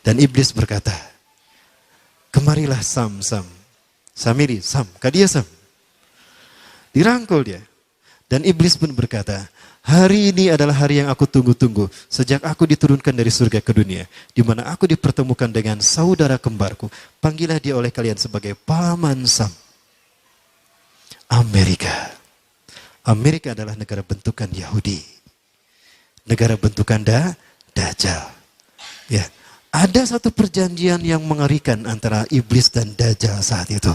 Dan iblis berkata, kemarilah Sam, Sam. Samiri, Sam, kadia Sam. Dirangkul dia. Dan iblis pun berkata, hari ini adalah hari yang aku tunggu-tunggu. Sejak aku diturunkan dari surga ke dunia. di mana aku dipertemukan dengan saudara kembarku. Panggillah dia oleh kalian sebagai Paman Sam. Amerika. Amerika adalah negara bentukan Yahudi. Negara bentukan da, Dajjal. Ya, ada satu perjanjian yang mengerikan antara iblis dan Dajjal saat itu.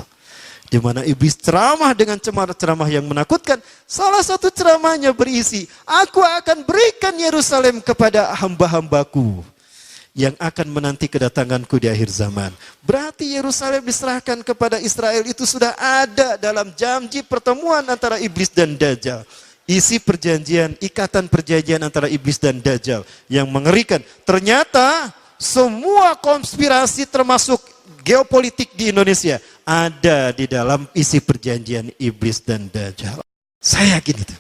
Di mana iblis ceramah dengan ceramah yang menakutkan. Salah satu ceramahnya berisi, Aku akan berikan Yerusalem kepada hamba-hambaku yang akan menanti kedatanganku di akhir zaman. Berarti Yerusalem diserahkan kepada Israel itu sudah ada dalam janji pertemuan antara iblis dan Dajjal. Isi perjanjian, ikatan perjanjian antara iblis dan Dajjal yang mengerikan. Ternyata semua konspirasi termasuk geopolitik di Indonesia ada di dalam isi perjanjian iblis dan Dajjal. Saya yakin itu.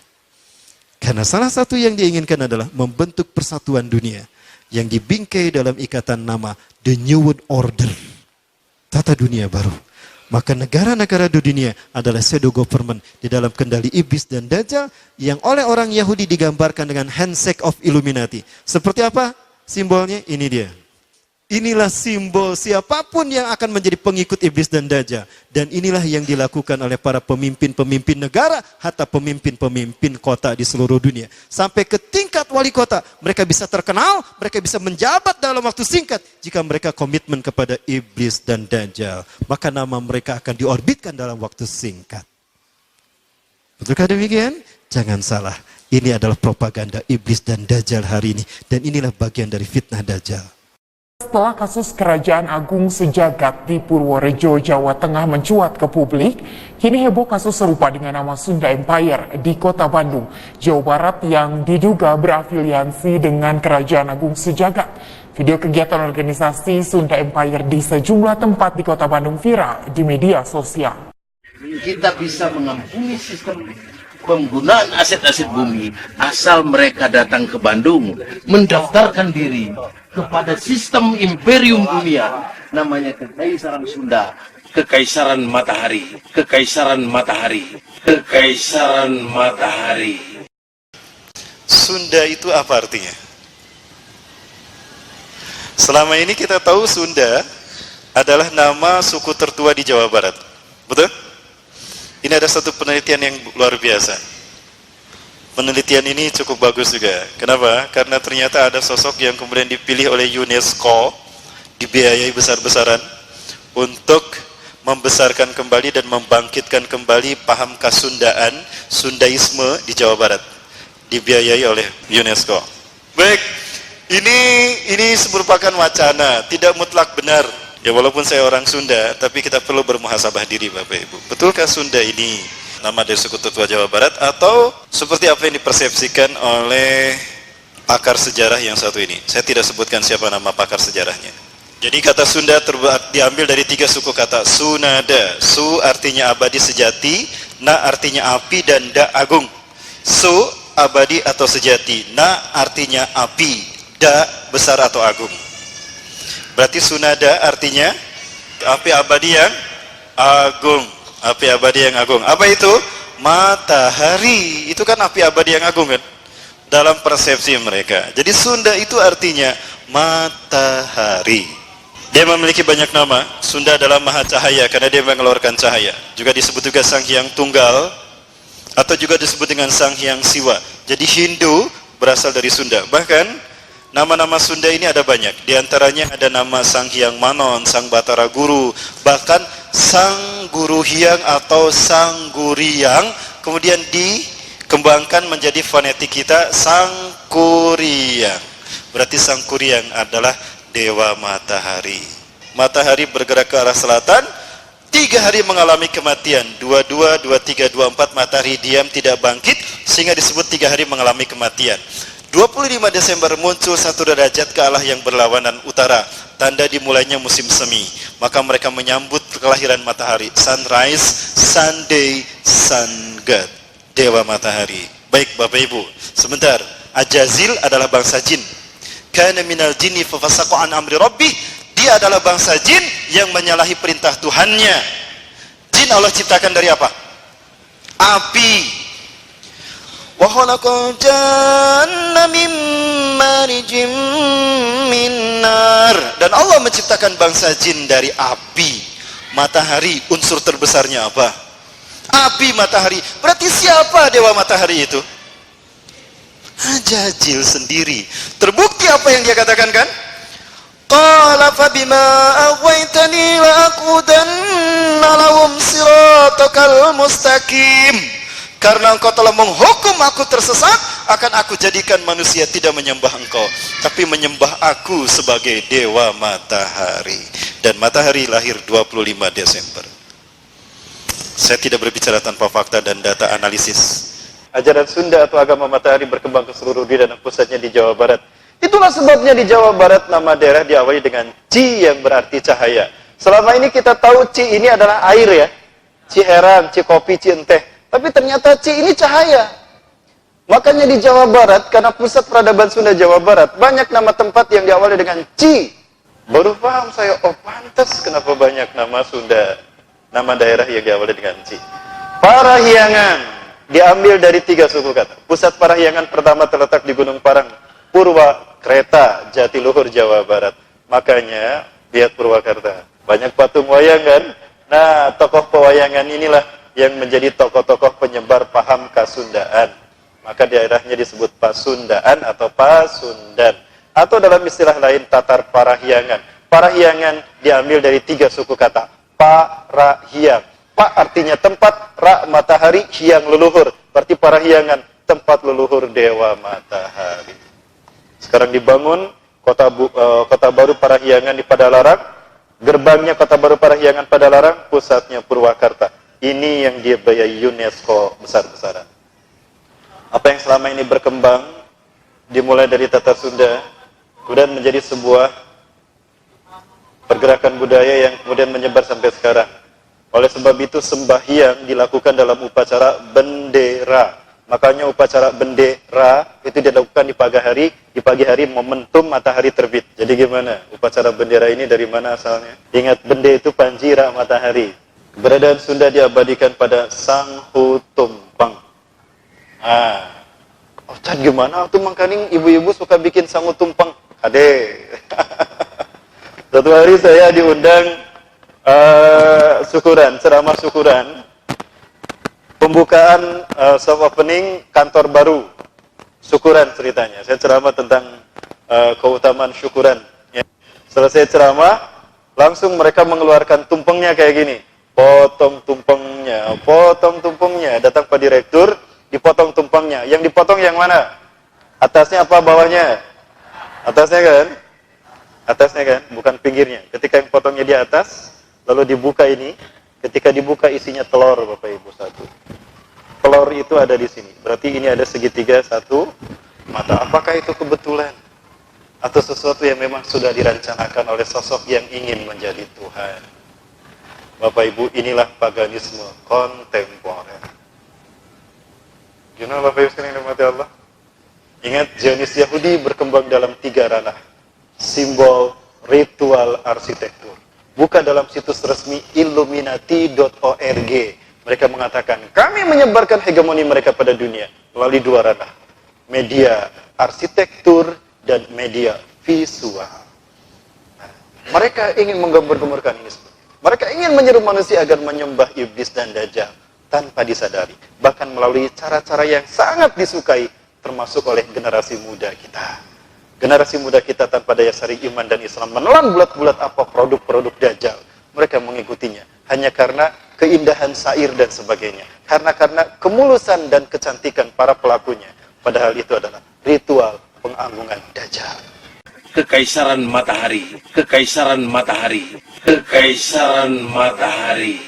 Karena salah satu yang diinginkan adalah membentuk persatuan dunia yang dibingkai dalam ikatan nama The New World Order. Tata dunia baru. Maka negara-negara dunia adalah pseudo government di dalam kendali iblis dan dajjal yang oleh orang Yahudi digambarkan dengan handshake of Illuminati. Seperti apa simbolnya? Ini dia. Inilah simbol siapa pun yang akan menjadi pengikut iblis dan dajjal. Dan inilah yang dilakukan oleh para pemimpin-pemimpin negara, hatta pemimpin-pemimpin kota di seluruh dunia. Sampai ke tingkat wali kota, mereka bisa terkenal, mereka bisa menjabat dalam waktu singkat. Jika mereka komitmen kepada iblis dan dajjal, maka nama mereka akan diorbitkan dalam waktu singkat. Betulkah demikian? Jangan salah, ini adalah propaganda iblis dan dajjal hari ini. Dan inilah bagian dari fitnah dajjal. Setelah kasus Kerajaan Agung Sejagat di Purworejo, Jawa Tengah mencuat ke publik, kini heboh kasus serupa dengan nama Sunda Empire di kota Bandung, Jawa Barat yang diduga berafiliasi dengan Kerajaan Agung Sejagat. Video kegiatan organisasi Sunda Empire di sejumlah tempat di kota Bandung viral di media sosial. Kita bisa mengampuni sistem penggunaan aset-aset bumi asal mereka datang ke Bandung, mendaftarkan diri, kepada sistem imperium dunia namanya kekaisaran Sunda kekaisaran matahari kekaisaran matahari kekaisaran matahari. Sunda itu apa artinya? Selama ini kita tahu Sunda adalah nama suku tertua di Jawa Barat. Betul ini ada satu penelitian yang luar biasa penelitian ini cukup bagus juga. Kenapa? Karena ternyata ada sosok yang kemudian dipilih oleh UNESCO, dibiayai besar-besaran untuk membesarkan kembali dan membangkitkan kembali paham kasundaan, Sundaisme di Jawa Barat. Dibiayai oleh UNESCO. Baik, ini ini merupakan wacana, tidak mutlak benar. Ya walaupun saya orang Sunda, tapi kita perlu bermuhasabah diri Bapak Ibu. Betulkah Sunda ini nama dari suku tetua Jawa Barat atau seperti apa yang dipersepsikan oleh pakar sejarah yang satu ini. Saya tidak sebutkan siapa nama pakar sejarahnya. Jadi kata Sunda terbuat diambil dari tiga suku kata Sunada. Su artinya abadi sejati, na artinya api dan da agung. Su abadi atau sejati, na artinya api, da besar atau agung. Berarti Sunada artinya api abadi yang agung api abadi yang agung. Apa itu? Matahari. Itu kan api abadi yang agung kan? Dalam persepsi mereka. Jadi Sunda itu artinya matahari. Dia memiliki banyak nama. Sunda adalah maha cahaya karena dia mengeluarkan cahaya. Juga disebut juga Sang Hyang Tunggal atau juga disebut dengan Sang Hyang Siwa. Jadi Hindu berasal dari Sunda. Bahkan Nama-nama Sunda ini ada banyak. Di antaranya ada nama Sang Hyang Manon, Sang Batara Guru, bahkan Sang Guru Hyang atau Sang Guriang kemudian dikembangkan menjadi fonetik kita Sang Kuriang. Berarti Sang Kuriang adalah dewa matahari. Matahari bergerak ke arah selatan, tiga hari mengalami kematian. Dua dua dua tiga dua empat matahari diam tidak bangkit sehingga disebut tiga hari mengalami kematian. 25 Desember muncul satu derajat ke arah yang berlawanan utara, tanda dimulainya musim semi. Maka mereka menyambut kelahiran matahari, sunrise, Sunday, sun god, dewa matahari. Baik Bapak Ibu, sebentar. Ajazil adalah bangsa jin. Kana minal jinni fafasaqa an amri rabbih. dia adalah bangsa jin yang menyalahi perintah Tuhannya. Jin Allah ciptakan dari apa? Api. Min nar. Dan Allah menciptakan bangsa jin dari api. Matahari unsur terbesarnya apa? Api matahari. Berarti siapa dewa matahari itu? Hajajil sendiri. Terbukti apa yang dia katakan kan? Qala fabima aghwaytani la'aqudanna lahum siratakal mustaqim. Karena engkau telah menghukum aku tersesat, akan aku jadikan manusia tidak menyembah engkau, tapi menyembah aku sebagai dewa matahari. Dan matahari lahir 25 Desember. Saya tidak berbicara tanpa fakta dan data analisis. Ajaran Sunda atau agama matahari berkembang ke seluruh dunia dan pusatnya di Jawa Barat. Itulah sebabnya di Jawa Barat nama daerah diawali dengan Ci yang berarti cahaya. Selama ini kita tahu Ci ini adalah air ya. Ci herang, Ci kopi, Ci enteh. Tapi ternyata Ci ini cahaya. Makanya di Jawa Barat, karena pusat peradaban Sunda Jawa Barat, banyak nama tempat yang diawali dengan Ci. Baru paham saya, oh pantas kenapa banyak nama Sunda, nama daerah yang diawali dengan Ci. Parahyangan, diambil dari tiga suku kata. Pusat Parahyangan pertama terletak di Gunung Parang, Purwakerta, Jatiluhur, Jawa Barat. Makanya lihat Purwakarta. Banyak patung wayang kan? Nah, tokoh pewayangan inilah yang menjadi tokoh-tokoh penyebar paham Kasundaan. Maka daerahnya disebut Pasundaan atau Pasundan. Atau dalam istilah lain Tatar Parahyangan. Parahyangan diambil dari tiga suku kata. Parahyang. Pa artinya tempat, ra matahari, hyang leluhur. Berarti Parahyangan, tempat leluhur dewa matahari. Sekarang dibangun kota bu, uh, kota baru Parahyangan di Padalarang, gerbangnya kota baru Parahyangan Padalarang, pusatnya Purwakarta. Ini yang dibiayai UNESCO besar-besaran. Apa yang selama ini berkembang dimulai dari Tatar Sunda, kemudian menjadi sebuah pergerakan budaya yang kemudian menyebar sampai sekarang. Oleh sebab itu sembahyang dilakukan dalam upacara bendera. Makanya upacara bendera itu dilakukan di pagi hari, di pagi hari momentum matahari terbit. Jadi gimana? Upacara bendera ini dari mana asalnya? Ingat bende itu panjira matahari. Keberadaan Sunda diabadikan pada Sang Hu Tumpang. Ah. Oh, cat gimana tuh mangkaning ibu-ibu suka bikin Sang Hu Tumpang? Ade. Satu hari saya diundang uh, syukuran, ceramah syukuran pembukaan uh, soft opening kantor baru syukuran ceritanya saya ceramah tentang uh, keutamaan syukuran ya. selesai ceramah langsung mereka mengeluarkan tumpengnya kayak gini potong tumpengnya potong tumpengnya datang pak direktur dipotong tumpengnya yang dipotong yang mana atasnya apa bawahnya atasnya kan atasnya kan bukan pinggirnya ketika yang potongnya di atas lalu dibuka ini Ketika dibuka isinya telur Bapak Ibu satu. Telur itu ada di sini. Berarti ini ada segitiga satu mata. Apakah itu kebetulan? Atau sesuatu yang memang sudah dirancangkan oleh sosok yang ingin menjadi Tuhan? Bapak Ibu, inilah paganisme kontemporer. Know Bapak Ibu sekalian yang Allah? Ingat, Zionis Yahudi berkembang dalam tiga ranah. Simbol, ritual, arsitektur buka dalam situs resmi illuminati.org. Mereka mengatakan, kami menyebarkan hegemoni mereka pada dunia melalui dua ranah. Media arsitektur dan media visual. Nah, mereka ingin menggambar-gambarkan ini. Mereka ingin menyeru manusia agar menyembah iblis dan dajjal tanpa disadari. Bahkan melalui cara-cara yang sangat disukai termasuk oleh generasi muda kita. Generasi muda kita tanpa daya saring iman dan Islam menelan bulat-bulat apa produk-produk dajjal. Mereka mengikutinya hanya karena keindahan sair dan sebagainya. Karena karena kemulusan dan kecantikan para pelakunya. Padahal itu adalah ritual pengagungan dajjal. Kekaisaran matahari, kekaisaran matahari, kekaisaran matahari.